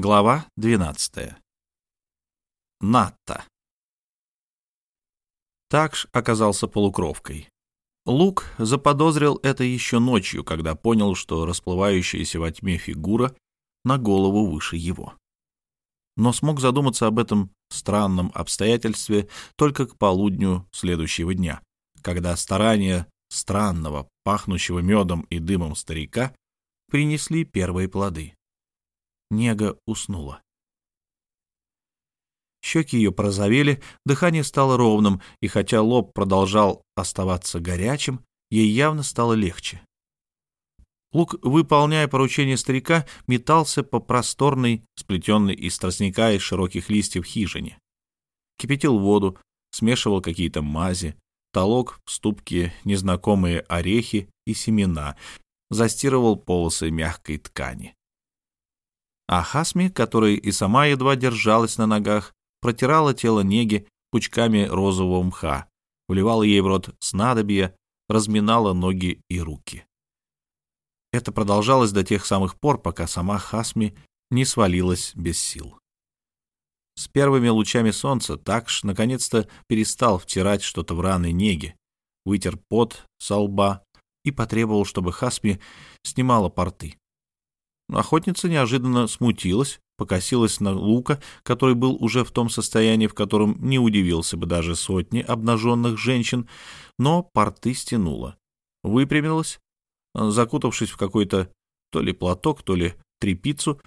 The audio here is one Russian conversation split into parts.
Глава 12. Натта. Такш оказался полукровкой. Лук заподозрил это еще ночью, когда понял, что расплывающаяся во тьме фигура на голову выше его. Но смог задуматься об этом странном обстоятельстве только к полудню следующего дня, когда старания странного, пахнущего медом и дымом старика принесли первые плоды. Нега уснула. Щеки ее прозовели, дыхание стало ровным, и хотя лоб продолжал оставаться горячим, ей явно стало легче. Лук, выполняя поручение старика, метался по просторной, сплетенной из тростника и широких листьев хижине. Кипятил воду, смешивал какие-то мази, толок в ступке незнакомые орехи и семена, застирывал полосы мягкой ткани. А Хасми, которая и сама едва держалась на ногах, протирала тело неги пучками розового мха, вливала ей в рот снадобья, разминала ноги и руки. Это продолжалось до тех самых пор, пока сама Хасми не свалилась без сил. С первыми лучами солнца Такш наконец-то перестал втирать что-то в раны неги, вытер пот со лба и потребовал, чтобы Хасми снимала порты. Охотница неожиданно смутилась, покосилась на Лука, который был уже в том состоянии, в котором не удивился бы даже сотни обнаженных женщин, но порты стянула. Выпрямилась, закутавшись в какой-то то ли платок, то ли трепицу,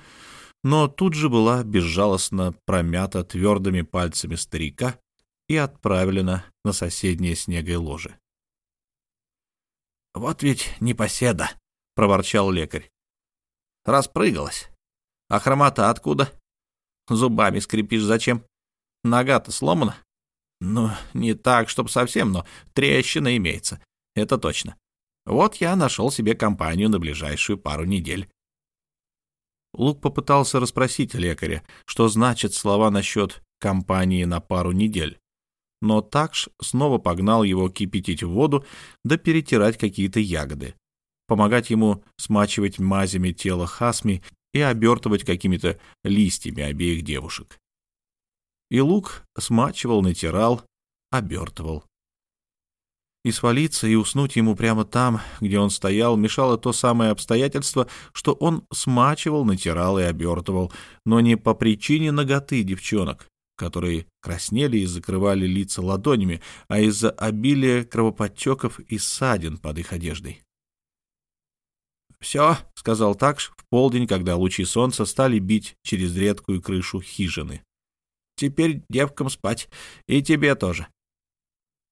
но тут же была безжалостно промята твердыми пальцами старика и отправлена на соседнее снегой ложе. «Вот ведь непоседа!» — проворчал лекарь. Распрыгалась. А хромота откуда? Зубами скрипишь зачем? Нога-то сломана? Ну, не так, чтоб совсем, но трещина имеется. Это точно. Вот я нашел себе компанию на ближайшую пару недель. Лук попытался расспросить лекаря, что значит слова насчет компании на пару недель. Но Такш снова погнал его кипятить в воду да перетирать какие-то ягоды помогать ему смачивать мазями тело Хасми и обертывать какими-то листьями обеих девушек. И лук смачивал, натирал, обертывал. И свалиться, и уснуть ему прямо там, где он стоял, мешало то самое обстоятельство, что он смачивал, натирал и обертывал, но не по причине ноготы девчонок, которые краснели и закрывали лица ладонями, а из-за обилия кровоподтеков и ссадин под их одеждой. «Все», — сказал Такш в полдень, когда лучи солнца стали бить через редкую крышу хижины. «Теперь девкам спать, и тебе тоже».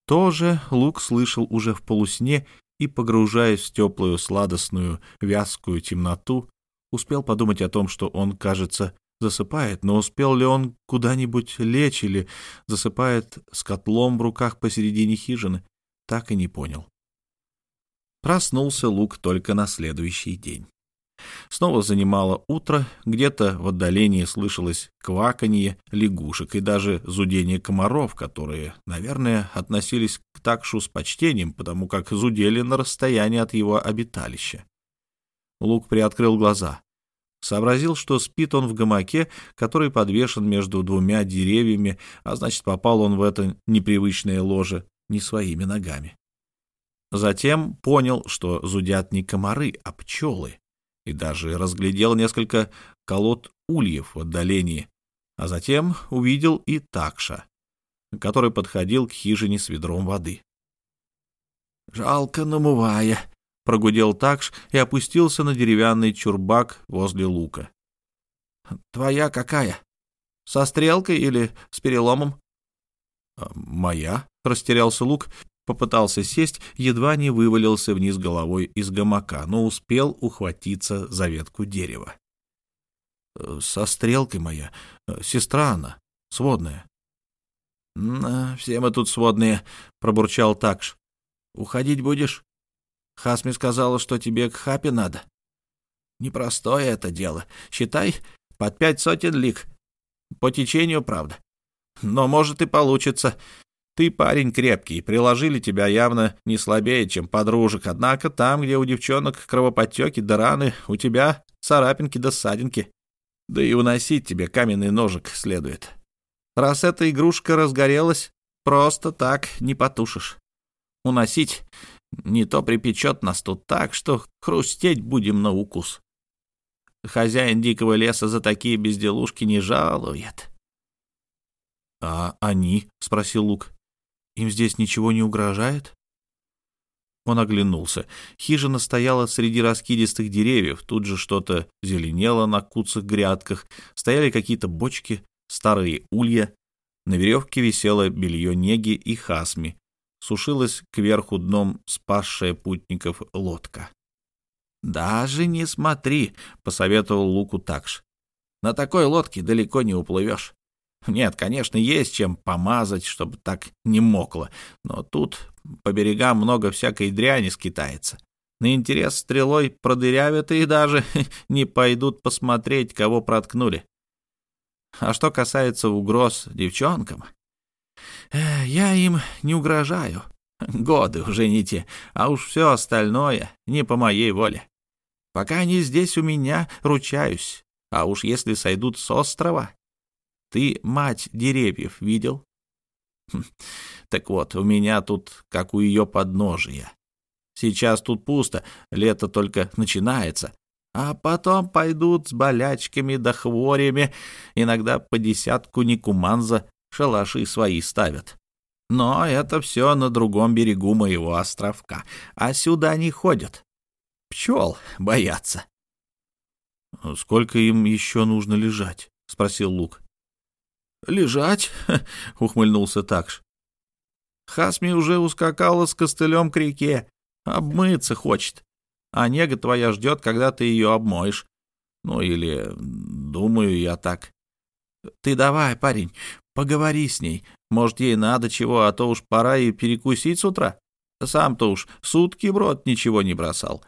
Тоже Лук слышал уже в полусне и, погружаясь в теплую, сладостную, вязкую темноту, успел подумать о том, что он, кажется, засыпает, но успел ли он куда-нибудь лечь или засыпает с котлом в руках посередине хижины, так и не понял. Проснулся Лук только на следующий день. Снова занимало утро, где-то в отдалении слышалось кваканье лягушек и даже зудение комаров, которые, наверное, относились к такшу с почтением, потому как зудели на расстоянии от его обиталища. Лук приоткрыл глаза. Сообразил, что спит он в гамаке, который подвешен между двумя деревьями, а значит, попал он в это непривычное ложе не своими ногами. Затем понял, что зудят не комары, а пчелы, и даже разглядел несколько колод ульев в отдалении, а затем увидел и такша, который подходил к хижине с ведром воды. «Жалко намывая», — прогудел такш и опустился на деревянный чурбак возле лука. «Твоя какая? Со стрелкой или с переломом?» «Моя», — растерялся лук Попытался сесть, едва не вывалился вниз головой из гамака, но успел ухватиться за ветку дерева. «Э, «Со стрелкой моя. Э, сестра она. Сводная». «Все мы тут сводные», — пробурчал Такш. «Уходить будешь? Хасми сказала, что тебе к хапе надо. Непростое это дело. Считай, под пять сотен лик. По течению, правда. Но, может, и получится. Ты парень крепкий, приложили тебя явно не слабее, чем подружек, однако там, где у девчонок кровоподтеки да раны, у тебя царапинки да ссадинки. Да и уносить тебе каменный ножик следует. Раз эта игрушка разгорелась, просто так не потушишь. Уносить не то припечет нас тут так, что хрустеть будем на укус. Хозяин дикого леса за такие безделушки не жалует. — А они? — спросил Лук. — Им здесь ничего не угрожает? Он оглянулся. Хижина стояла среди раскидистых деревьев, тут же что-то зеленело на куцах грядках, стояли какие-то бочки, старые улья. На веревке висело белье неги и хасми, сушилась кверху дном спасшая путников лодка. «Даже не смотри», — посоветовал Луку Такш. «На такой лодке далеко не уплывешь. Нет, конечно, есть чем помазать, чтобы так не мокло, но тут по берегам много всякой дряни скитается. На интерес стрелой продырявят и даже не пойдут посмотреть, кого проткнули. А что касается угроз девчонкам, э, я им не угрожаю. Годы уже не те, а уж все остальное не по моей воле. Пока они здесь у меня, ручаюсь. А уж если сойдут с острова... Ты мать деревьев видел? Хм, так вот, у меня тут, как у ее подножия. Сейчас тут пусто, лето только начинается. А потом пойдут с болячками да хворями, иногда по десятку никуманза шалаши свои ставят. Но это все на другом берегу моего островка, а сюда не ходят. Пчел боятся. — Сколько им еще нужно лежать? — спросил Лук. — Лежать? — ухмыльнулся Такш. Хасми уже ускакала с костылем к реке. Обмыться хочет. А нега твоя ждет, когда ты ее обмоешь. Ну или, думаю я так. Ты давай, парень, поговори с ней. Может, ей надо чего, а то уж пора и перекусить с утра. Сам-то уж сутки в рот ничего не бросал.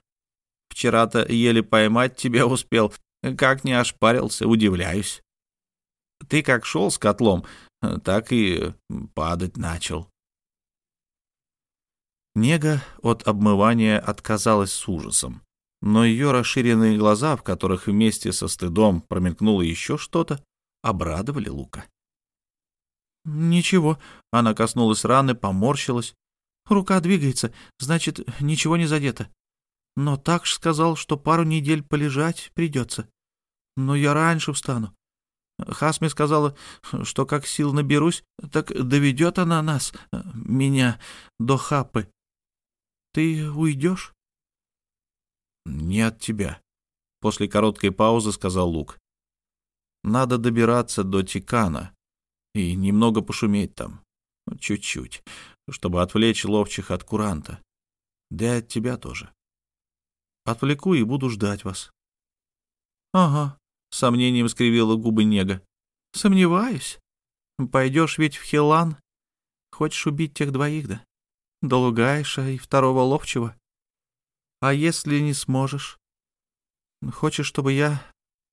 Вчера-то еле поймать тебя успел. Как не ошпарился, удивляюсь. Ты как шел с котлом, так и падать начал. Нега от обмывания отказалась с ужасом, но ее расширенные глаза, в которых вместе со стыдом промелькнуло еще что-то, обрадовали Лука. «Ничего», — она коснулась раны, поморщилась. «Рука двигается, значит, ничего не задето. Но Такш сказал, что пару недель полежать придется. Но я раньше встану. Хасми сказала, что как сил наберусь, так доведет она нас, меня, до Хапы. Ты уйдешь? Не от тебя. После короткой паузы сказал Лук. Надо добираться до Тикана и немного пошуметь там. Чуть-чуть, чтобы отвлечь ловчих от куранта. Да и от тебя тоже. Отвлеку и буду ждать вас. — Ага, — сомнением скривила губы Нега. — Сомневаюсь. Пойдешь ведь в Хилан. Хочешь убить тех двоих, да? Долугайша и второго ловчего. А если не сможешь? Хочешь, чтобы я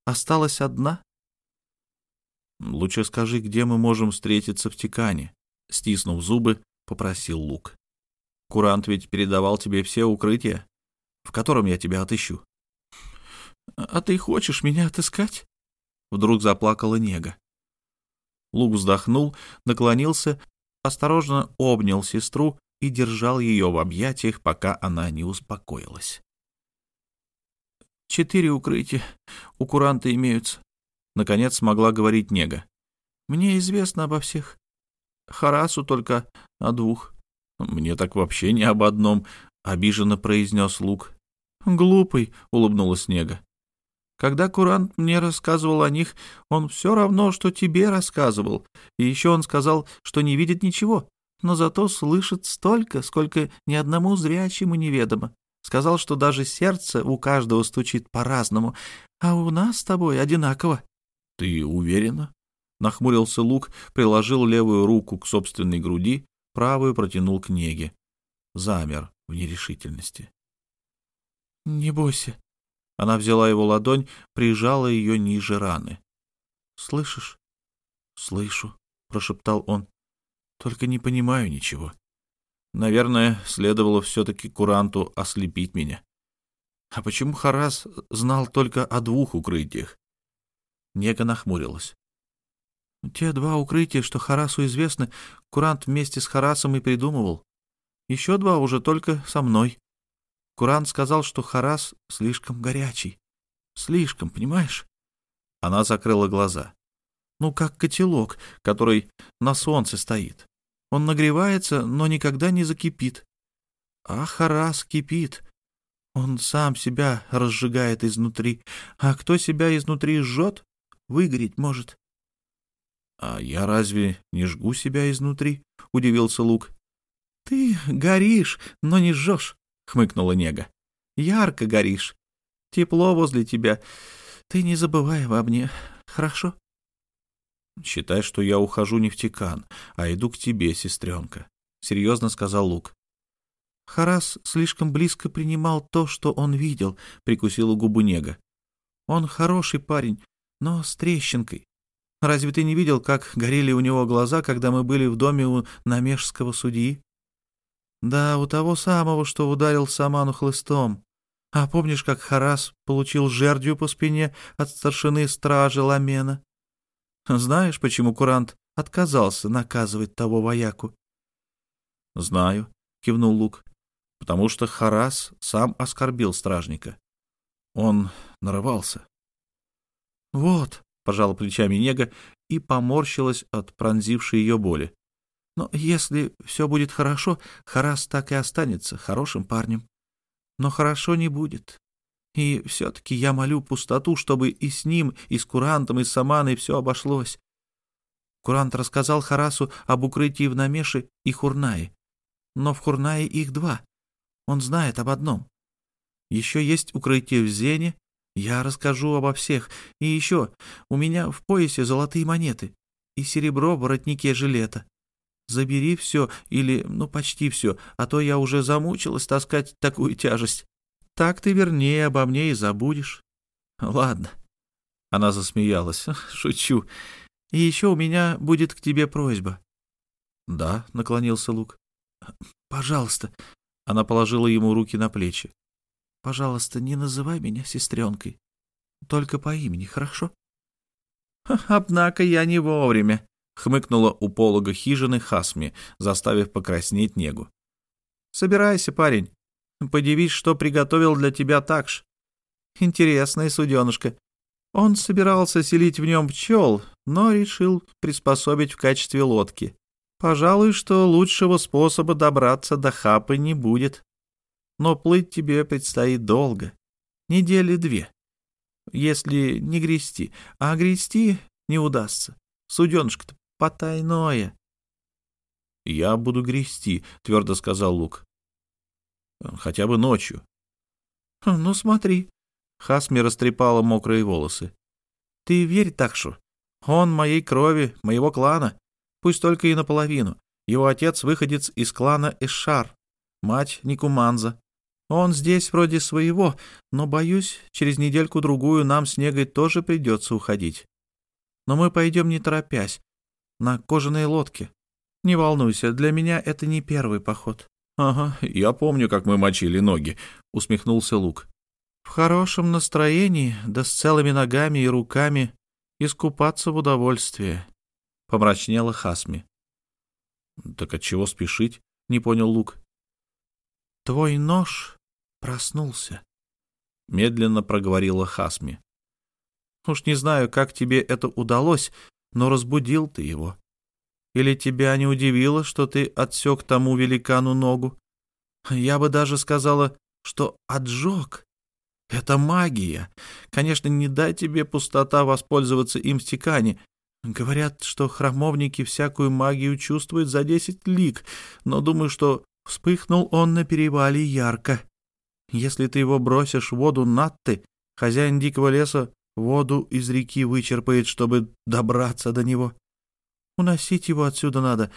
осталась одна? Лучше скажи, где мы можем встретиться в Тикане. Стиснув зубы, попросил Лук. Курант ведь передавал тебе все укрытия, в котором я тебя отыщу. А ты хочешь меня отыскать? Вдруг заплакала Нега. Лук вздохнул, наклонился, осторожно обнял сестру и держал ее в объятиях, пока она не успокоилась. «Четыре укрытия у куранта имеются», — наконец смогла говорить Нега. «Мне известно обо всех. Харасу только о двух». «Мне так вообще не об одном», — обиженно произнес Лук. «Глупый», — улыбнулась Нега. «Когда Курант мне рассказывал о них, он все равно, что тебе рассказывал. И еще он сказал, что не видит ничего но зато слышит столько, сколько ни одному зрячему неведомо. Сказал, что даже сердце у каждого стучит по-разному, а у нас с тобой одинаково. — Ты уверена? — нахмурился Лук, приложил левую руку к собственной груди, правую протянул к неге. Замер в нерешительности. — Не бойся. Она взяла его ладонь, прижала ее ниже раны. — Слышишь? — Слышу, — прошептал он. Только не понимаю ничего. Наверное, следовало все-таки куранту ослепить меня. А почему Харас знал только о двух укрытиях? Нега нахмурилась. Те два укрытия, что Харасу известны, Курант вместе с Харасом и придумывал. Еще два уже только со мной. Курант сказал, что Харас слишком горячий. Слишком, понимаешь? Она закрыла глаза. Ну, как котелок, который на солнце стоит. Он нагревается, но никогда не закипит. А Харас кипит. Он сам себя разжигает изнутри. А кто себя изнутри жжет, выгореть может. — А я разве не жгу себя изнутри? — удивился Лук. — Ты горишь, но не жжешь, — хмыкнула Нега. — Ярко горишь. Тепло возле тебя. Ты не забывай обо мне, хорошо? — Считай, что я ухожу не в Тикан, а иду к тебе, сестренка, — серьезно сказал Лук. Харас слишком близко принимал то, что он видел, — прикусила губу Нега. Он хороший парень, но с трещинкой. Разве ты не видел, как горели у него глаза, когда мы были в доме у намежского судьи? Да, у того самого, что ударил Саману хлыстом. А помнишь, как Харас получил жердью по спине от старшины стражи Ламена? Знаешь, почему Курант отказался наказывать того вояку? — Знаю, — кивнул Лук, — потому что Харас сам оскорбил стражника. Он нарывался. — Вот, пожала плечами Нега и поморщилась от пронзившей ее боли. Но если все будет хорошо, Харас так и останется хорошим парнем. Но хорошо не будет. И все-таки я молю пустоту, чтобы и с ним, и с Курантом, и с Саманой все обошлось. Курант рассказал Харасу об укрытии в Намеше и Хурнае. Но в Хурнае их два. Он знает об одном. Еще есть укрытие в Зене я расскажу обо всех. И еще, у меня в поясе золотые монеты и серебро в воротнике жилета. Забери все или, ну, почти все, а то я уже замучилась таскать такую тяжесть. Так ты вернее обо мне и забудешь. Ладно. Она засмеялась. Шучу. И еще у меня будет к тебе просьба. Да, наклонился Лук. Пожалуйста. Она положила ему руки на плечи. Пожалуйста, не называй меня сестренкой. Только по имени, хорошо? — Однако я не вовремя, — хмыкнула у полога хижины Хасми, заставив покраснеть негу. — Собирайся, парень. Подивись, что приготовил для тебя такш. Интересная суденышка. Он собирался селить в нем пчел, но решил приспособить в качестве лодки. Пожалуй, что лучшего способа добраться до Хапы не будет но плыть тебе предстоит долго, недели две, если не грести, а грести не удастся. Суденышко-то потайное. — Я буду грести, — твердо сказал Лук. — Хотя бы ночью. — Ну, смотри. Хасми растрепала мокрые волосы. — Ты верь Такшу. Он моей крови, моего клана, пусть только и наполовину. Его отец выходец из клана Эшар, мать Никуманза. Он здесь вроде своего, но, боюсь, через недельку-другую нам с Негой тоже придется уходить. Но мы пойдем не торопясь, на кожаной лодке. Не волнуйся, для меня это не первый поход. — Ага, я помню, как мы мочили ноги, — усмехнулся Лук. — В хорошем настроении, да с целыми ногами и руками, искупаться в удовольствие, — помрачнела Хасми. — Так от чего спешить? — не понял Лук. — Твой нож проснулся, — медленно проговорила Хасми. Уж не знаю, как тебе это удалось, но разбудил ты его. Или тебя не удивило, что ты отсек тому великану ногу? Я бы даже сказала, что отжег. Это магия. Конечно, не дай тебе пустота воспользоваться им в стекане. Говорят, что храмовники всякую магию чувствуют за десять лик, но думаю, что вспыхнул он на перевале ярко. Если ты его бросишь в воду Натты, хозяин дикого леса воду из реки вычерпает, чтобы добраться до него. Уносить его отсюда надо.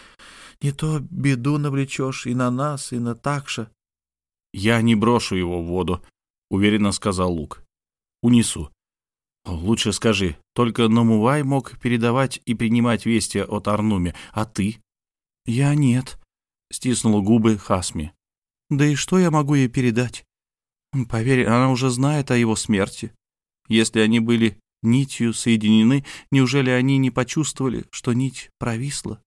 Не то беду навлечешь и на нас, и на Такша. — Я не брошу его в воду, — уверенно сказал Лук. — Унесу. Лучше скажи, только Намувай мог передавать и принимать вести от Арнуме, а ты? — Я нет, — стиснула губы Хасми. — Да и что я могу ей передать? Поверь, она уже знает о его смерти. Если они были нитью соединены, неужели они не почувствовали, что нить провисла?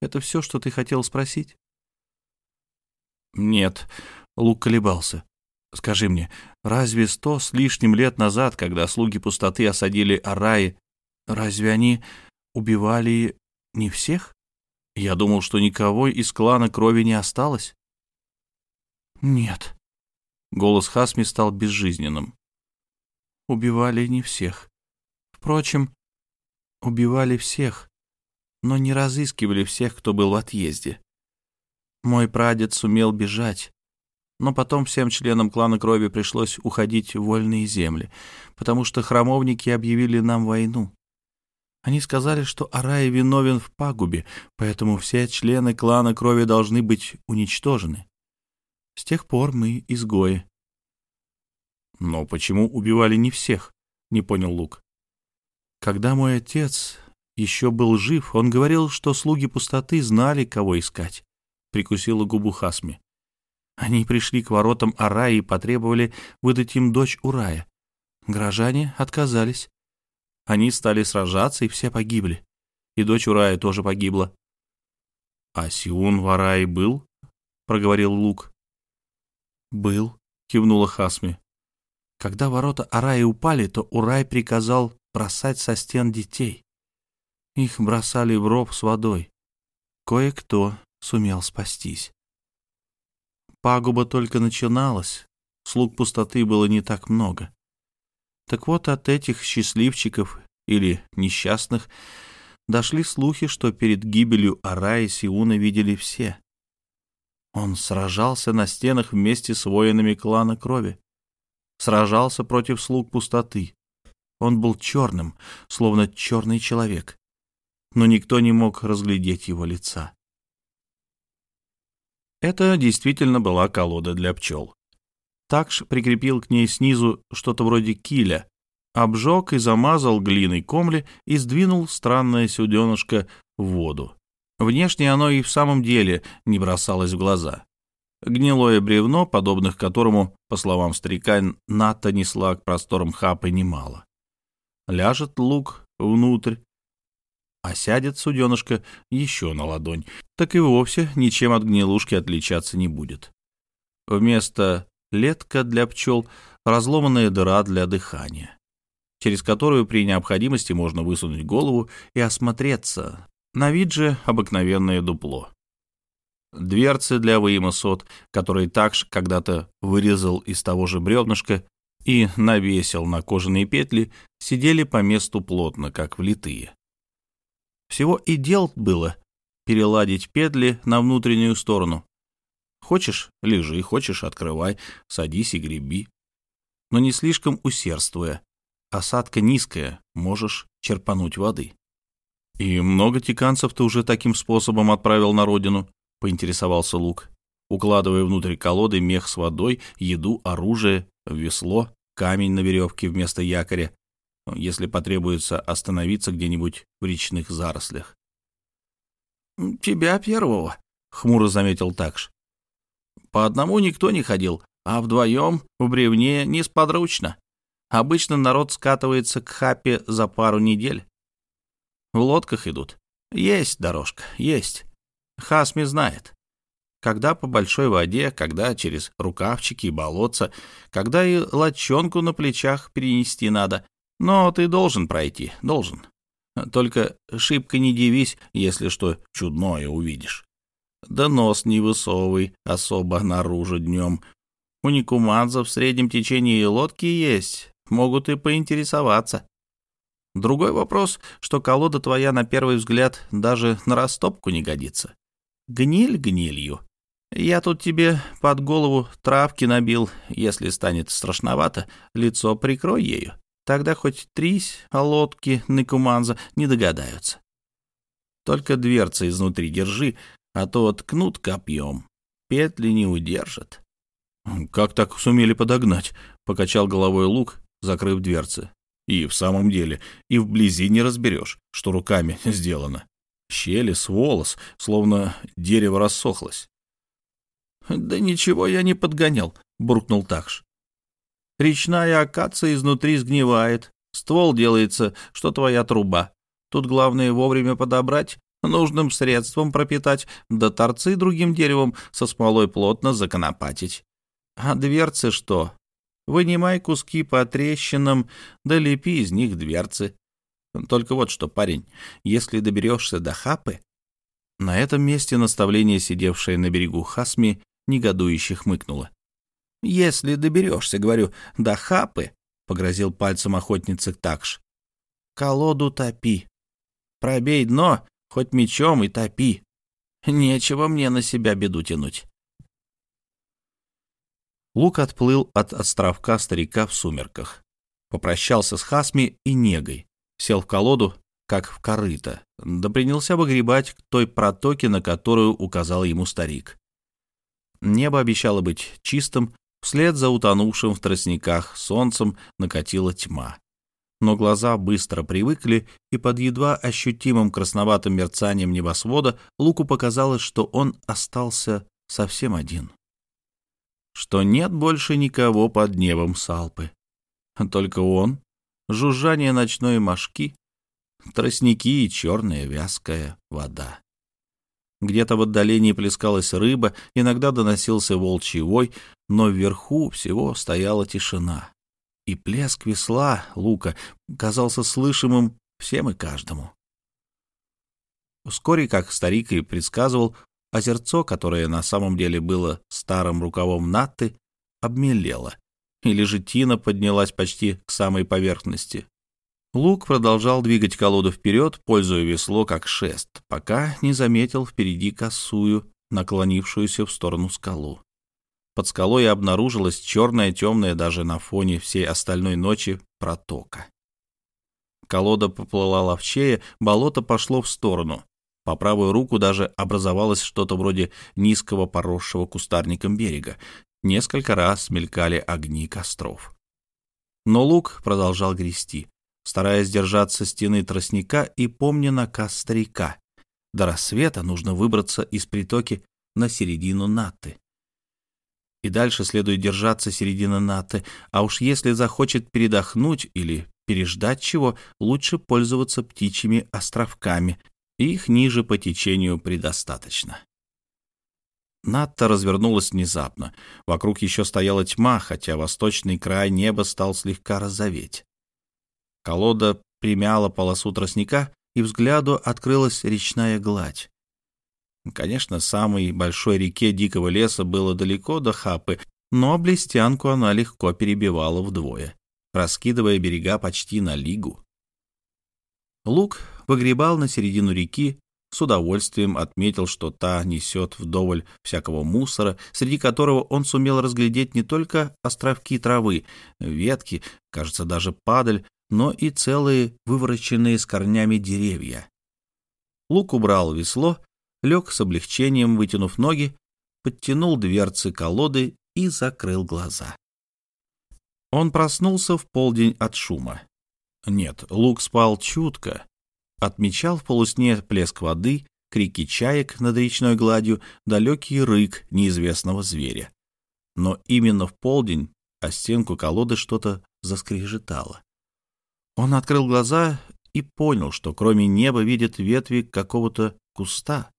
Это все, что ты хотел спросить? Нет, Лук колебался. Скажи мне, разве сто с лишним лет назад, когда слуги пустоты осадили Араи, разве они убивали не всех? Я думал, что никого из клана крови не осталось. Нет. Голос Хасми стал безжизненным. Убивали не всех. Впрочем, убивали всех, но не разыскивали всех, кто был в отъезде. Мой прадед сумел бежать, но потом всем членам клана крови пришлось уходить в вольные земли, потому что храмовники объявили нам войну. Они сказали, что Арай виновен в пагубе, поэтому все члены клана крови должны быть уничтожены. С тех пор мы изгои. Но почему убивали не всех? Не понял Лук. Когда мой отец еще был жив, он говорил, что слуги пустоты знали, кого искать. Прикусила губу Хасми. Они пришли к воротам Арая и потребовали выдать им дочь Урая. Горожане отказались. Они стали сражаться, и все погибли. И дочь Урая тоже погибла. — А Сиун в Арае был? — проговорил Лук. — Был, — кивнула Хасми. Когда ворота Араи упали, то Урай приказал бросать со стен детей. Их бросали в ров с водой. Кое-кто сумел спастись. Пагуба только начиналась, слуг пустоты было не так много. Так вот, от этих счастливчиков или несчастных дошли слухи, что перед гибелью Араи Сиуна видели все. Он сражался на стенах вместе с воинами клана крови. Сражался против слуг пустоты. Он был черным, словно черный человек. Но никто не мог разглядеть его лица. Это действительно была колода для пчел. Такш прикрепил к ней снизу что-то вроде киля, обжег и замазал глиной комли и сдвинул странное суденышко в воду. Внешне оно и в самом деле не бросалось в глаза. Гнилое бревно, подобных которому, по словам старика, Ната несла к просторам хапы немало. Ляжет лук внутрь, а сядет суденышко еще на ладонь, так и вовсе ничем от гнилушки отличаться не будет. Вместо летка для пчел разломанная дыра для дыхания, через которую при необходимости можно высунуть голову и осмотреться. На вид же обыкновенное дупло. Дверцы для выема сот, которые также когда-то вырезал из того же бревнышка и навесил на кожаные петли, сидели по месту плотно, как влитые. Всего и дел было переладить петли на внутреннюю сторону. Хочешь — лежи, хочешь — открывай, садись и греби. Но не слишком усердствуя. Осадка низкая, можешь черпануть воды. «И много тиканцев ты уже таким способом отправил на родину?» — поинтересовался Лук, укладывая внутрь колоды мех с водой, еду, оружие, весло, камень на веревке вместо якоря если потребуется остановиться где-нибудь в речных зарослях. «Тебя первого», — хмуро заметил Такш. «По одному никто не ходил, а вдвоем в бревне несподручно. Обычно народ скатывается к хапе за пару недель. В лодках идут. Есть дорожка, есть. Хасми знает. Когда по большой воде, когда через рукавчики и болотца, когда и лодчонку на плечах перенести надо, но ты должен пройти, должен. Только шибко не дивись, если что чудное увидишь. Да нос не высовывай особо наружу днем. У никуманцев в среднем течении лодки есть, могут и поинтересоваться. Другой вопрос, что колода твоя на первый взгляд даже на растопку не годится. Гниль гнилью. Я тут тебе под голову травки набил, если станет страшновато, лицо прикрой ею. Тогда хоть трись, а лодки Некуманза не догадаются. Только дверцы изнутри держи, а то ткнут копьем. Петли не удержат. «Как так сумели подогнать?» — покачал головой лук, закрыв дверцы. «И в самом деле, и вблизи не разберешь, что руками сделано. Щели с волос, словно дерево рассохлось». «Да ничего я не подгонял», — буркнул Такш. Речная акация изнутри сгнивает, Ствол делается, что твоя труба. Тут главное вовремя подобрать, нужным средством пропитать, да торцы другим деревом со смолой плотно законопатить. А дверцы что? Вынимай куски по трещинам, да лепи из них дверцы. Только вот что, парень, если доберешься до хапы... На этом месте наставление, сидевшее на берегу Хасми, негодующе хмыкнуло. «Если доберешься, — говорю, — до хапы, — погрозил пальцем охотницы Такш, — колоду топи. Пробей дно, хоть мечом и топи. Нечего мне на себя беду тянуть. Лук отплыл от островка старика в сумерках. Попрощался с Хасми и Негой. Сел в колоду, как в корыто, да принялся выгребать к той протоке, на которую указал ему старик. Небо обещало быть чистым, вслед за утонувшим в тростниках солнцем накатила тьма но глаза быстро привыкли, и под едва ощутимым красноватым мерцанием небосвода Луку показалось, что он остался совсем один. Что нет больше никого под небом Салпы. Только он, жужжание ночной мошки, тростники и черная вязкая вода. Где-то в отдалении плескалась рыба, иногда доносился волчий вой, но вверху всего стояла тишина и плеск весла лука казался слышимым всем и каждому. Вскоре, как старик и предсказывал, озерцо, которое на самом деле было старым рукавом Натты, обмелело, или же тина поднялась почти к самой поверхности. Лук продолжал двигать колоду вперед, пользуя весло как шест, пока не заметил впереди косую, наклонившуюся в сторону скалу. Под скалой обнаружилась черная, темная даже на фоне всей остальной ночи протока. Колода поплыла ловчее, болото пошло в сторону. По правую руку даже образовалось что-то вроде низкого поросшего кустарником берега. Несколько раз мелькали огни костров. Но лук продолжал грести, стараясь держаться стены тростника и помня наказ старика. До рассвета нужно выбраться из притоки на середину Натты и дальше следует держаться середины наты, а уж если захочет передохнуть или переждать чего, лучше пользоваться птичьими островками, их ниже по течению предостаточно. Натта развернулась внезапно. Вокруг еще стояла тьма, хотя восточный край неба стал слегка розоветь. Колода примяла полосу тростника, и взгляду открылась речная гладь. Конечно, самой большой реке дикого леса было далеко до Хапы, но блестянку она легко перебивала вдвое, раскидывая берега почти на лигу. Лук выгребал на середину реки, с удовольствием отметил, что та несет вдоволь всякого мусора, среди которого он сумел разглядеть не только островки травы, ветки, кажется, даже падаль, но и целые вывороченные с корнями деревья. Лук убрал весло лег с облегчением, вытянув ноги, подтянул дверцы колоды и закрыл глаза. Он проснулся в полдень от шума. Нет, Лук спал чутко, отмечал в полусне плеск воды, крики чаек над речной гладью, далекий рык неизвестного зверя. Но именно в полдень о стенку колоды что-то заскрежетало. Он открыл глаза и понял, что кроме неба видит ветви какого-то куста,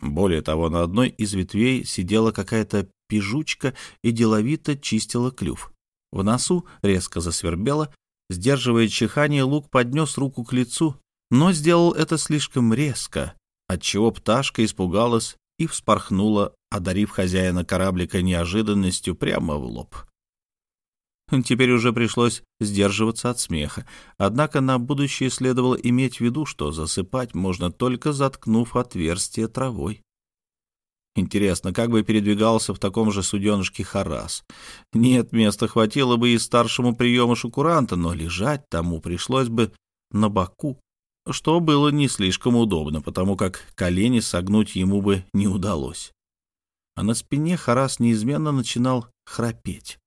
более того, на одной из ветвей сидела какая-то пижучка и деловито чистила клюв. В носу резко засвербело, сдерживая чихание, лук поднес руку к лицу, но сделал это слишком резко, отчего пташка испугалась и вспорхнула, одарив хозяина кораблика неожиданностью прямо в лоб. Теперь уже пришлось сдерживаться от смеха. Однако на будущее следовало иметь в виду, что засыпать можно только заткнув отверстие травой. Интересно, как бы передвигался в таком же суденышке Харас? Нет, места хватило бы и старшему приемышу куранта, но лежать тому пришлось бы на боку, что было не слишком удобно, потому как колени согнуть ему бы не удалось. А на спине Харас неизменно начинал храпеть.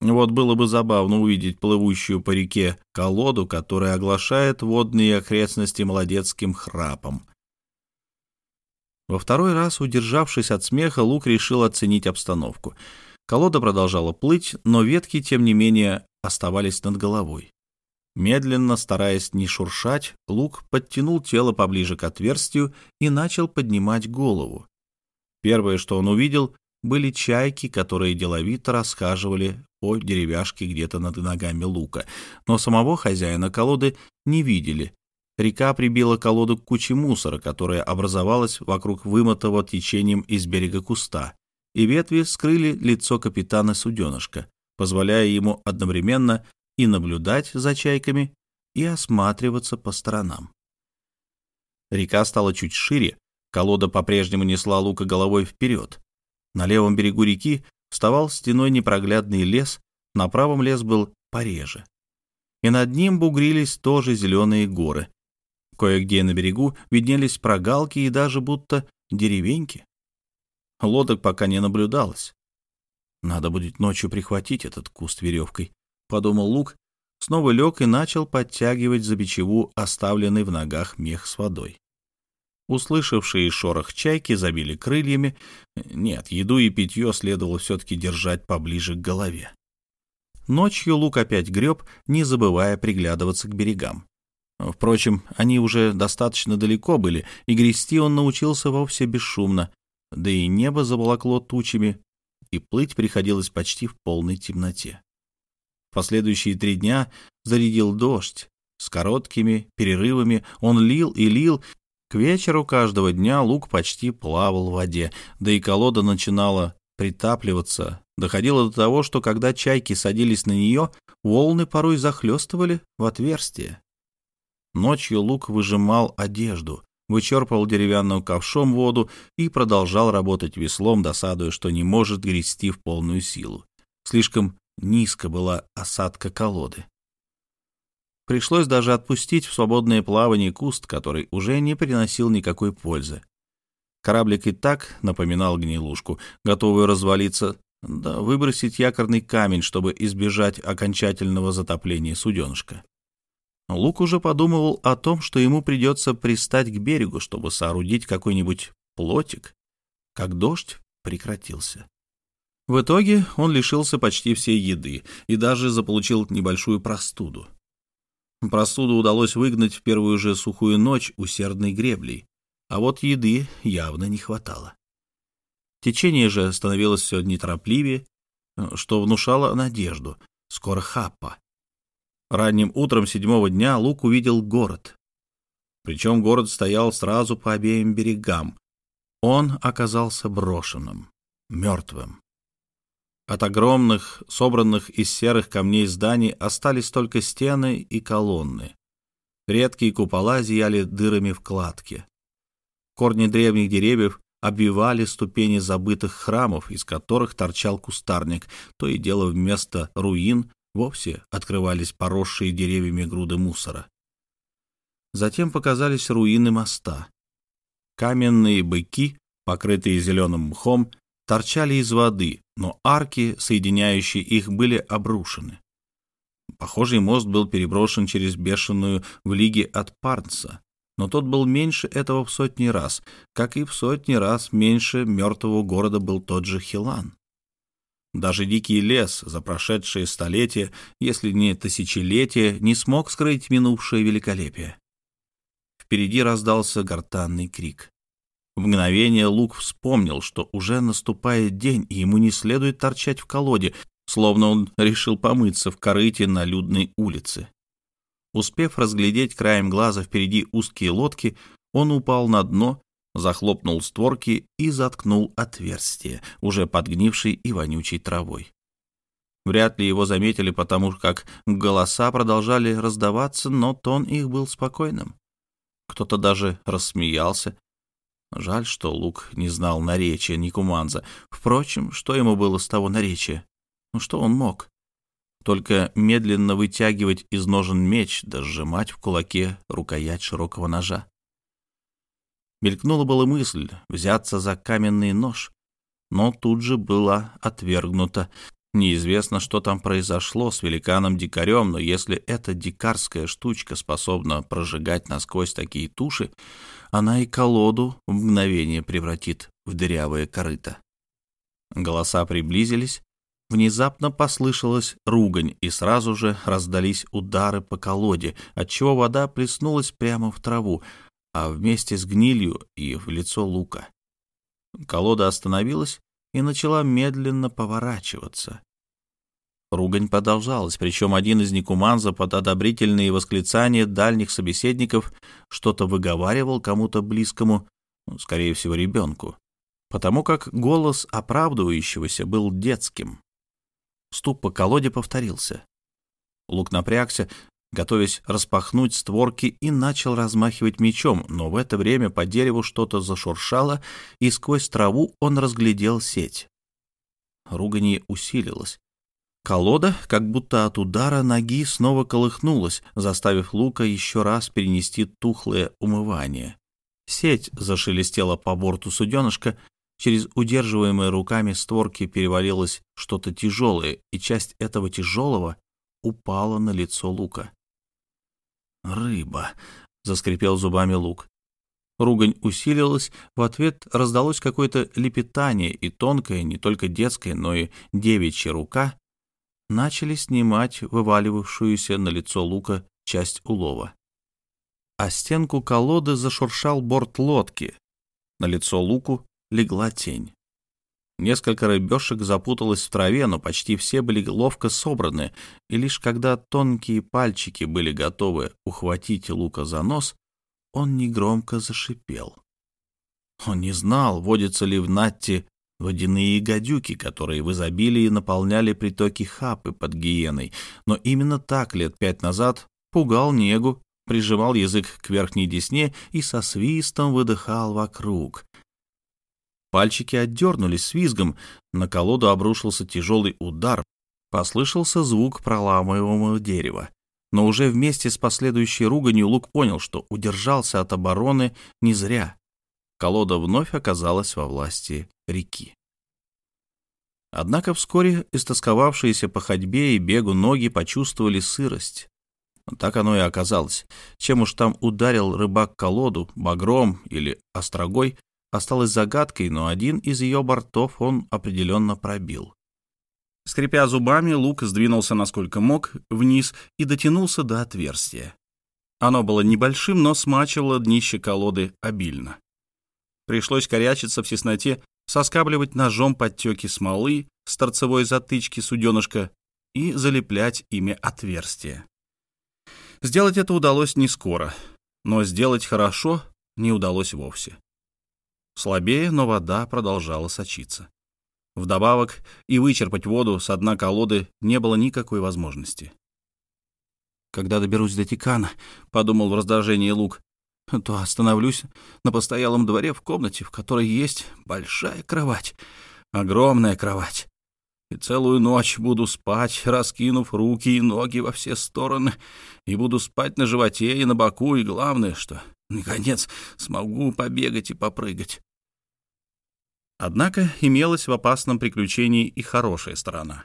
Вот было бы забавно увидеть плывущую по реке колоду, которая оглашает водные окрестности молодецким храпом. Во второй раз, удержавшись от смеха, Лук решил оценить обстановку. Колода продолжала плыть, но ветки, тем не менее, оставались над головой. Медленно, стараясь не шуршать, Лук подтянул тело поближе к отверстию и начал поднимать голову. Первое, что он увидел, были чайки, которые деловито расхаживали по деревяшке где-то над ногами Лука, но самого хозяина колоды не видели. Река прибила колоду к куче мусора, которая образовалась вокруг вымытого течением из берега куста, и ветви скрыли лицо капитана суденышка, позволяя ему одновременно и наблюдать за чайками, и осматриваться по сторонам. Река стала чуть шире, колода по-прежнему несла лука головой вперед. На левом берегу реки вставал стеной непроглядный лес, на правом лес был пореже. И над ним бугрились тоже зеленые горы. Кое-где на берегу виднелись прогалки и даже будто деревеньки. Лодок пока не наблюдалось. Надо будет ночью прихватить этот куст веревкой, — подумал Лук, снова лег и начал подтягивать за бичеву оставленный в ногах мех с водой. Услышавшие шорох чайки забили крыльями. Нет, еду и питье следовало все-таки держать поближе к голове. Ночью Лук опять греб, не забывая приглядываться к берегам. Впрочем, они уже достаточно далеко были, и грести он научился вовсе бесшумно, да и небо заволокло тучами, и плыть приходилось почти в полной темноте последующие три дня зарядил дождь. С короткими перерывами он лил и лил. К вечеру каждого дня лук почти плавал в воде, да и колода начинала притапливаться. Доходило до того, что когда чайки садились на нее, волны порой захлестывали в отверстие. Ночью лук выжимал одежду, вычерпывал деревянным ковшом воду и продолжал работать веслом, досадуя, что не может грести в полную силу. Слишком Низко была осадка колоды. Пришлось даже отпустить в свободное плавание куст, который уже не приносил никакой пользы. Кораблик и так напоминал гнилушку, готовую развалиться, да выбросить якорный камень, чтобы избежать окончательного затопления суденышка. Лук уже подумывал о том, что ему придется пристать к берегу, чтобы соорудить какой-нибудь плотик, как дождь прекратился. В итоге он лишился почти всей еды и даже заполучил небольшую простуду. Простуду удалось выгнать в первую же сухую ночь усердной греблей, а вот еды явно не хватало. Течение же становилось все неторопливее, что внушало надежду. Скоро хаппа. Ранним утром седьмого дня Лук увидел город. Причем город стоял сразу по обеим берегам. Он оказался брошенным, мертвым. От огромных, собранных из серых камней зданий остались только стены и колонны. Редкие купола зияли дырами в кладке. Корни древних деревьев обвивали ступени забытых храмов, из которых торчал кустарник, то и дело вместо руин вовсе открывались поросшие деревьями груды мусора. Затем показались руины моста. Каменные быки, покрытые зеленым мхом, торчали из воды, но арки, соединяющие их, были обрушены. Похожий мост был переброшен через бешеную в лиге от Парнса, но тот был меньше этого в сотни раз, как и в сотни раз меньше мертвого города был тот же Хилан. Даже дикий лес за прошедшие столетия, если не тысячелетия, не смог скрыть минувшее великолепие. Впереди раздался гортанный крик. В мгновение Лук вспомнил, что уже наступает день, и ему не следует торчать в колоде, словно он решил помыться в корыте на людной улице. Успев разглядеть краем глаза впереди узкие лодки, он упал на дно, захлопнул створки и заткнул отверстие, уже подгнившей и вонючей травой. Вряд ли его заметили, потому как голоса продолжали раздаваться, но тон их был спокойным. Кто-то даже рассмеялся, Жаль, что Лук не знал наречия Никуманза. Впрочем, что ему было с того наречия? Ну что он мог? Только медленно вытягивать из ножен меч, да сжимать в кулаке рукоять широкого ножа. Мелькнула была мысль взяться за каменный нож, но тут же была отвергнута. Неизвестно, что там произошло с великаном-дикарем, но если эта дикарская штучка способна прожигать насквозь такие туши, она и колоду в мгновение превратит в дырявое корыто. Голоса приблизились, внезапно послышалась ругань, и сразу же раздались удары по колоде, отчего вода плеснулась прямо в траву, а вместе с гнилью и в лицо лука. Колода остановилась и начала медленно поворачиваться. Ругань продолжалась, причем один из Никуманза под одобрительные восклицания дальних собеседников что-то выговаривал кому-то близкому, ну, скорее всего, ребенку, потому как голос оправдывающегося был детским. Ступ по колоде повторился. Лук напрягся, готовясь распахнуть створки, и начал размахивать мечом, но в это время по дереву что-то зашуршало, и сквозь траву он разглядел сеть. Ругань усилилось. Колода, как будто от удара ноги, снова колыхнулась, заставив Лука еще раз перенести тухлое умывание. Сеть зашелестела по борту суденышка, через удерживаемые руками створки перевалилось что-то тяжелое, и часть этого тяжелого упала на лицо Лука. «Рыба!» — заскрипел зубами Лук. Ругань усилилась, в ответ раздалось какое-то лепетание, и тонкая, не только детская, но и девичья рука начали снимать вываливавшуюся на лицо лука часть улова. А стенку колоды зашуршал борт лодки. На лицо луку легла тень. Несколько рыбешек запуталось в траве, но почти все были ловко собраны, и лишь когда тонкие пальчики были готовы ухватить лука за нос, он негромко зашипел. Он не знал, водится ли в Натте водяные гадюки, которые в изобилии наполняли притоки Хапы под Гиеной, но именно так лет пять назад пугал негу, прижимал язык к верхней десне и со свистом выдыхал вокруг. Пальчики отдернулись с на колоду обрушился тяжелый удар, послышался звук проламываемого дерева. Но уже вместе с последующей руганью Лук понял, что удержался от обороны не зря. Колода вновь оказалась во власти реки. Однако вскоре истосковавшиеся по ходьбе и бегу ноги почувствовали сырость. Так оно и оказалось. Чем уж там ударил рыбак колоду, багром или острогой, осталось загадкой, но один из ее бортов он определенно пробил. Скрипя зубами, лук сдвинулся насколько мог вниз и дотянулся до отверстия. Оно было небольшим, но смачивало днище колоды обильно. Пришлось корячиться в тесноте, соскабливать ножом подтеки смолы с торцевой затычки суденышка и залеплять ими отверстие. Сделать это удалось не скоро, но сделать хорошо не удалось вовсе. Слабее, но вода продолжала сочиться. Вдобавок и вычерпать воду с дна колоды не было никакой возможности. «Когда доберусь до Тикана», — подумал в раздражении Лук, то остановлюсь на постоялом дворе в комнате, в которой есть большая кровать, огромная кровать. И целую ночь буду спать, раскинув руки и ноги во все стороны, и буду спать на животе и на боку, и главное, что, наконец, смогу побегать и попрыгать. Однако имелась в опасном приключении и хорошая сторона.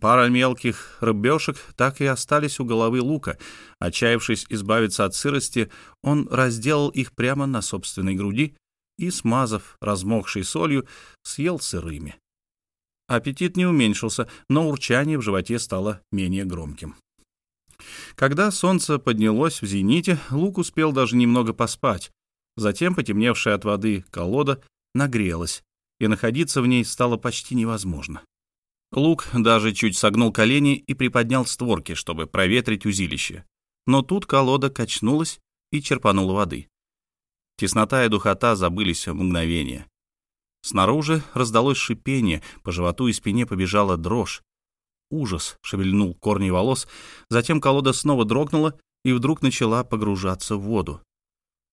Пара мелких рыбешек так и остались у головы лука. Отчаявшись избавиться от сырости, он разделал их прямо на собственной груди и, смазав размокшей солью, съел сырыми. Аппетит не уменьшился, но урчание в животе стало менее громким. Когда солнце поднялось в зените, Лук успел даже немного поспать. Затем потемневшая от воды колода нагрелась, и находиться в ней стало почти невозможно. Лук даже чуть согнул колени и приподнял створки, чтобы проветрить узилище. Но тут колода качнулась и черпанула воды. Теснота и духота забылись в мгновение. Снаружи раздалось шипение, по животу и спине побежала дрожь. Ужас шевельнул корни волос, затем колода снова дрогнула и вдруг начала погружаться в воду,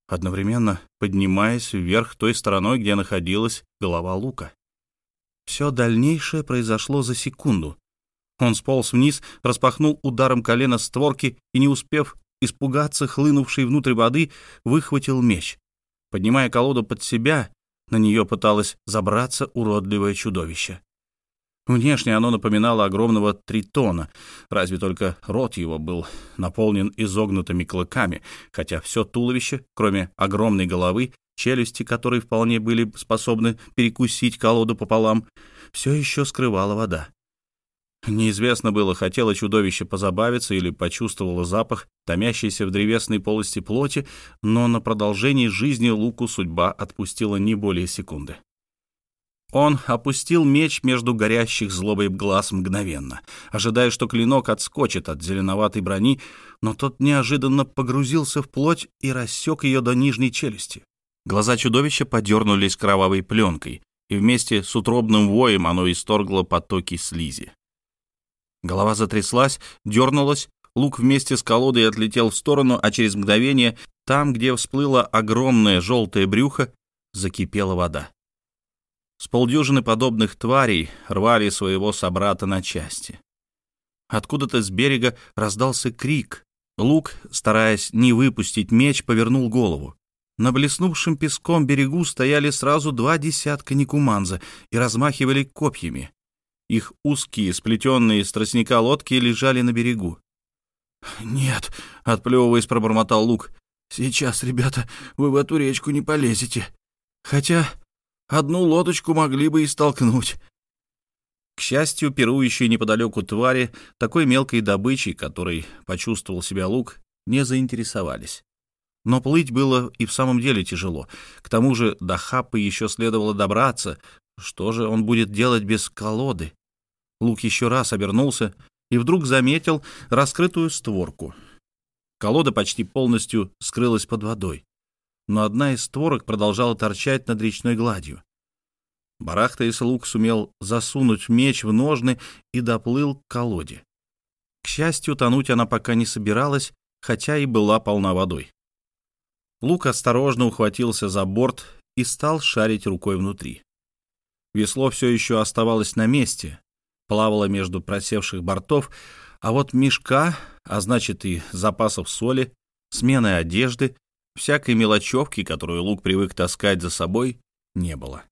одновременно поднимаясь вверх той стороной, где находилась голова лука. Все дальнейшее произошло за секунду. Он сполз вниз, распахнул ударом колена створки и, не успев испугаться хлынувшей внутрь воды, выхватил меч. Поднимая колоду под себя, на нее пыталось забраться уродливое чудовище. Внешне оно напоминало огромного тритона, разве только рот его был наполнен изогнутыми клыками, хотя все туловище, кроме огромной головы, челюсти которой вполне были способны перекусить колоду пополам, все еще скрывала вода. Неизвестно было, хотело чудовище позабавиться или почувствовало запах, томящийся в древесной полости плоти, но на продолжении жизни Луку судьба отпустила не более секунды. Он опустил меч между горящих злобой глаз мгновенно, ожидая, что клинок отскочит от зеленоватой брони, но тот неожиданно погрузился в плоть и рассек ее до нижней челюсти. Глаза чудовища подернулись кровавой пленкой, и вместе с утробным воем оно исторгло потоки слизи. Голова затряслась, дернулась, лук вместе с колодой отлетел в сторону, а через мгновение, там, где всплыло огромное желтое брюхо, закипела вода. С полдюжины подобных тварей рвали своего собрата на части. Откуда-то с берега раздался крик. Лук, стараясь не выпустить меч, повернул голову. На блеснувшем песком берегу стояли сразу два десятка никуманза и размахивали копьями. Их узкие, сплетенные из тростника лодки лежали на берегу. «Нет», — отплевываясь, пробормотал Лук, — «сейчас, ребята, вы в эту речку не полезете. Хотя одну лодочку могли бы и столкнуть». К счастью, пирующие неподалеку твари такой мелкой добычей, которой почувствовал себя Лук, не заинтересовались. Но плыть было и в самом деле тяжело. К тому же до Хаппы еще следовало добраться, что же он будет делать без колоды? Лук еще раз обернулся и вдруг заметил раскрытую створку. Колода почти полностью скрылась под водой, но одна из створок продолжала торчать над речной гладью. Барахтаясь, Лук сумел засунуть меч в ножны и доплыл к колоде. К счастью, тонуть она пока не собиралась, хотя и была полна водой. Лук осторожно ухватился за борт и стал шарить рукой внутри. Весло все еще оставалось на месте, плавало между просевших бортов, а вот мешка, а значит и запасов соли, смены одежды, всякой мелочевки, которую Лук привык таскать за собой, не было.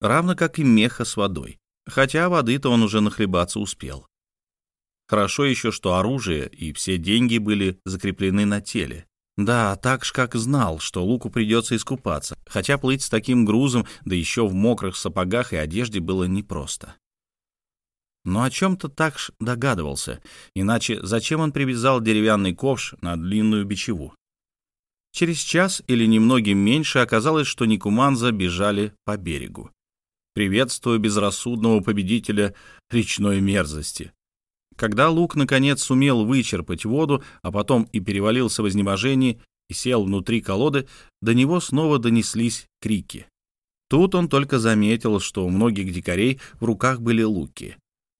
Равно как и меха с водой, хотя воды-то он уже нахлебаться успел. Хорошо еще, что оружие и все деньги были закреплены на теле, да, так ж как знал, что Луку придется искупаться, хотя плыть с таким грузом, да еще в мокрых сапогах и одежде было непросто. Но о чем-то так ж догадывался, иначе зачем он привязал деревянный ковш на длинную бичеву? Через час или немногим меньше оказалось, что Никуманза бежали по берегу. Приветствую безрассудного победителя речной мерзости. Когда Лук наконец сумел вычерпать воду, а потом и перевалился в изнеможении и сел внутри колоды, до него снова донеслись крики. Тут он только заметил, что у многих дикарей в руках были луки.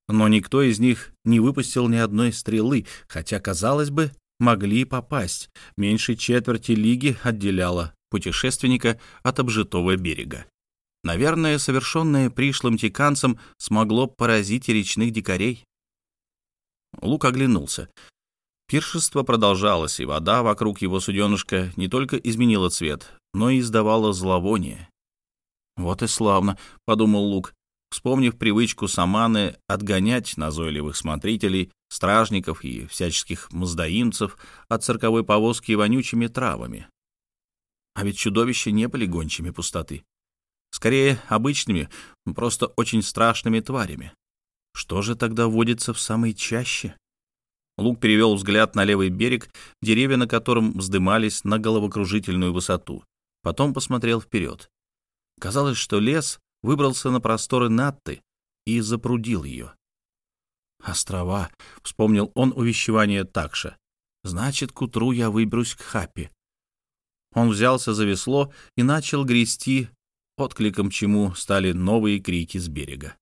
Но никто из них не выпустил ни одной стрелы, хотя, казалось бы, могли попасть. Меньше четверти лиги отделяла путешественника от обжитого берега. Наверное, совершенное пришлым тиканцем смогло поразить речных дикарей. Лук оглянулся. Пиршество продолжалось, и вода вокруг его суденышка не только изменила цвет, но и издавала зловоние. «Вот и славно», — подумал Лук, вспомнив привычку саманы отгонять назойливых смотрителей, стражников и всяческих мздоимцев от цирковой повозки вонючими травами. А ведь чудовища не были гончими пустоты. Скорее, обычными, просто очень страшными тварями. Что же тогда водится в самой чаще? Лук перевел взгляд на левый берег, деревья на котором вздымались на головокружительную высоту. Потом посмотрел вперед. Казалось, что лес выбрался на просторы Натты и запрудил ее. «Острова», — вспомнил он увещевание Такша. «Значит, к утру я выберусь к Хаппи». Он взялся за весло и начал грести, откликом чему стали новые крики с берега.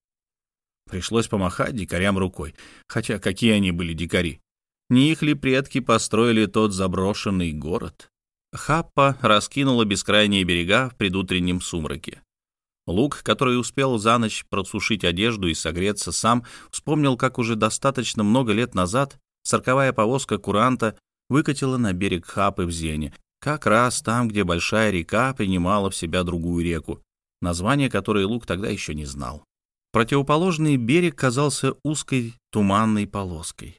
Пришлось помахать дикарям рукой. Хотя какие они были дикари? Не их ли предки построили тот заброшенный город? Хаппа раскинула бескрайние берега в предутреннем сумраке. Лук, который успел за ночь просушить одежду и согреться сам, вспомнил, как уже достаточно много лет назад цирковая повозка куранта выкатила на берег Хапы в Зене, как раз там, где большая река принимала в себя другую реку, название которой Лук тогда еще не знал. Противоположный берег казался узкой туманной полоской.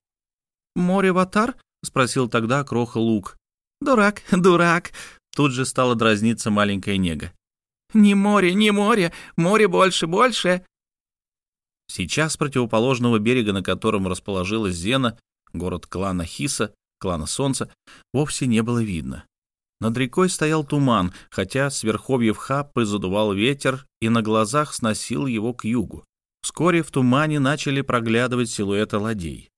«Море Ватар?» — спросил тогда Кроха Лук. «Дурак, дурак!» — тут же стала дразниться маленькая нега. «Не море, не море! Море больше, больше!» Сейчас противоположного берега, на котором расположилась Зена, город клана Хиса, клана Солнца, вовсе не было видно. Над рекой стоял туман, хотя с верховьев Хаппы задувал ветер и на глазах сносил его к югу. Вскоре в тумане начали проглядывать силуэты ладей.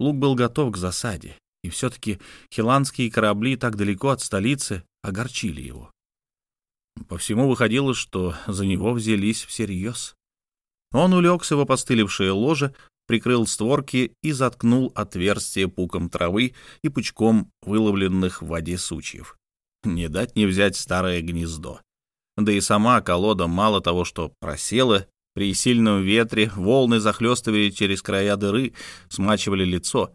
Лук был готов к засаде, и все-таки хиланские корабли так далеко от столицы огорчили его. По всему выходило, что за него взялись всерьез. Он улегся в опостылевшее ложе, прикрыл створки и заткнул отверстие пуком травы и пучком выловленных в воде сучьев. Не дать не взять старое гнездо. Да и сама колода мало того, что просела, при сильном ветре волны захлестывали через края дыры, смачивали лицо,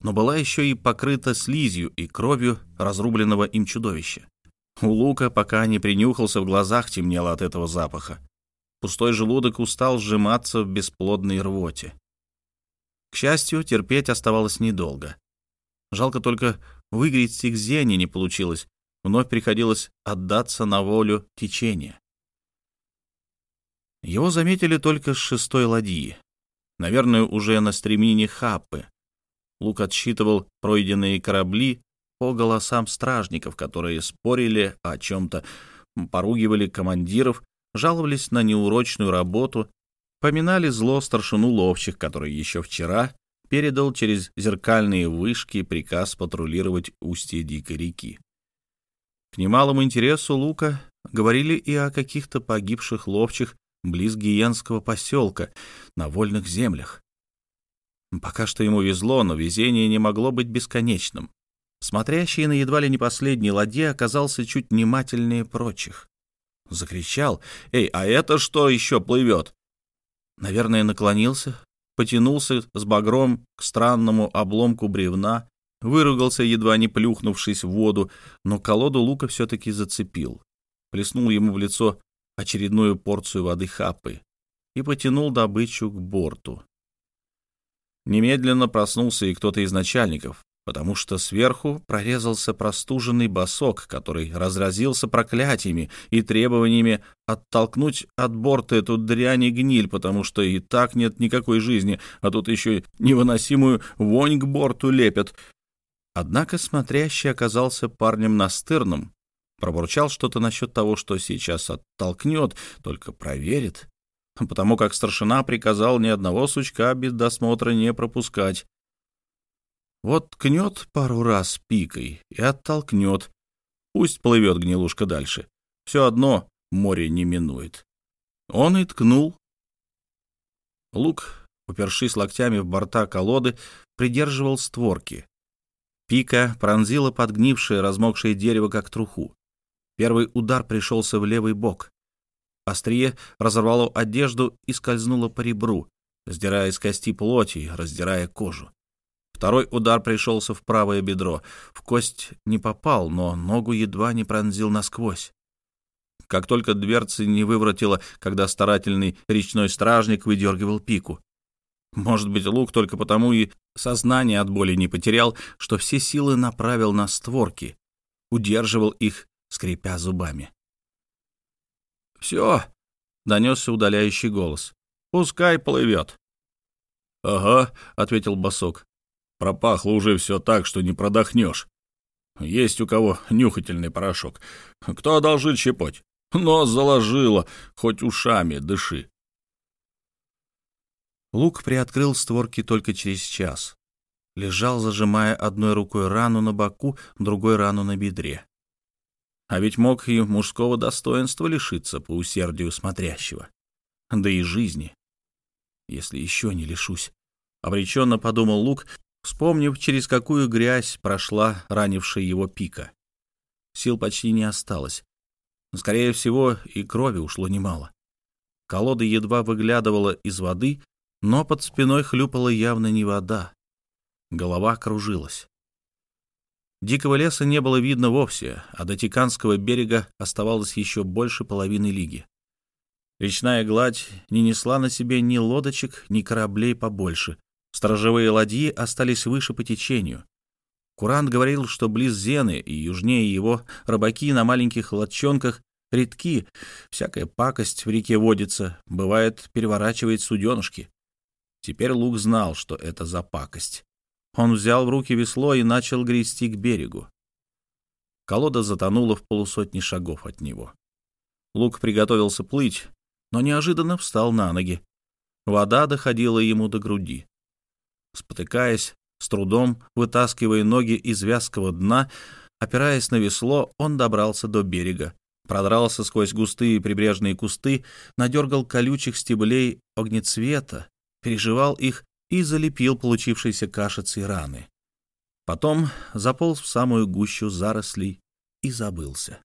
но была еще и покрыта слизью и кровью разрубленного им чудовища. У Лука, пока не принюхался, в глазах темнело от этого запаха. Пустой желудок устал сжиматься в бесплодной рвоте. К счастью, терпеть оставалось недолго. Жалко только выгреть их зене не получилось. Вновь приходилось отдаться на волю течения. Его заметили только с шестой ладьи. Наверное, уже на стремнине Хаппы. Лук отсчитывал пройденные корабли по голосам стражников, которые спорили о чем-то, поругивали командиров, жаловались на неурочную работу Поминали зло старшину ловчих, который еще вчера передал через зеркальные вышки приказ патрулировать устье Дикой реки. К немалому интересу Лука говорили и о каких-то погибших ловчих близ Гиенского поселка на вольных землях. Пока что ему везло, но везение не могло быть бесконечным. Смотрящий на едва ли не последней ладье оказался чуть внимательнее прочих. Закричал «Эй, а это что еще плывет?» Наверное, наклонился, потянулся с багром к странному обломку бревна, выругался, едва не плюхнувшись в воду, но колоду лука все-таки зацепил. Плеснул ему в лицо очередную порцию воды хапы и потянул добычу к борту. Немедленно проснулся и кто-то из начальников, потому что сверху прорезался простуженный босок, который разразился проклятиями и требованиями оттолкнуть от борта эту дрянь и гниль, потому что и так нет никакой жизни, а тут еще невыносимую вонь к борту лепят. Однако смотрящий оказался парнем настырным, пробурчал что-то насчет того, что сейчас оттолкнет, только проверит, потому как старшина приказал ни одного сучка без досмотра не пропускать. Вот ткнет пару раз пикой и оттолкнет. Пусть плывет гнилушка дальше. Все одно море не минует. Он и ткнул. Лук, упершись локтями в борта колоды, придерживал створки. Пика пронзила подгнившее, размокшее дерево, как труху. Первый удар пришелся в левый бок. Острие разорвало одежду и скользнуло по ребру, сдирая из кости плоти, раздирая кожу. Второй удар пришелся в правое бедро. В кость не попал, но ногу едва не пронзил насквозь. Как только дверцы не выворотило, когда старательный речной стражник выдергивал пику. Может быть, лук только потому и сознание от боли не потерял, что все силы направил на створки, удерживал их, скрипя зубами. «Все!» — донесся удаляющий голос. «Пускай плывет!» «Ага», — ответил босок. Пропахло уже все так, что не продохнешь. Есть у кого нюхательный порошок. Кто одолжит щепоть? Нос заложило, хоть ушами дыши. Лук приоткрыл створки только через час. Лежал, зажимая одной рукой рану на боку, другой рану на бедре. А ведь мог и мужского достоинства лишиться по усердию смотрящего. Да и жизни. Если еще не лишусь. Обреченно подумал Лук вспомнив, через какую грязь прошла ранившая его пика. Сил почти не осталось. Скорее всего, и крови ушло немало. Колода едва выглядывала из воды, но под спиной хлюпала явно не вода. Голова кружилась. Дикого леса не было видно вовсе, а до Тиканского берега оставалось еще больше половины лиги. Речная гладь не несла на себе ни лодочек, ни кораблей побольше, Сторожевые ладьи остались выше по течению. Курант говорил, что близ Зены и южнее его рыбаки на маленьких лодчонках редки, всякая пакость в реке водится, бывает, переворачивает суденышки. Теперь Лук знал, что это за пакость. Он взял в руки весло и начал грести к берегу. Колода затонула в полусотни шагов от него. Лук приготовился плыть, но неожиданно встал на ноги. Вода доходила ему до груди. Спотыкаясь, с трудом вытаскивая ноги из вязкого дна, опираясь на весло, он добрался до берега, продрался сквозь густые прибрежные кусты, надергал колючих стеблей огнецвета, переживал их и залепил получившейся кашицей раны. Потом заполз в самую гущу зарослей и забылся.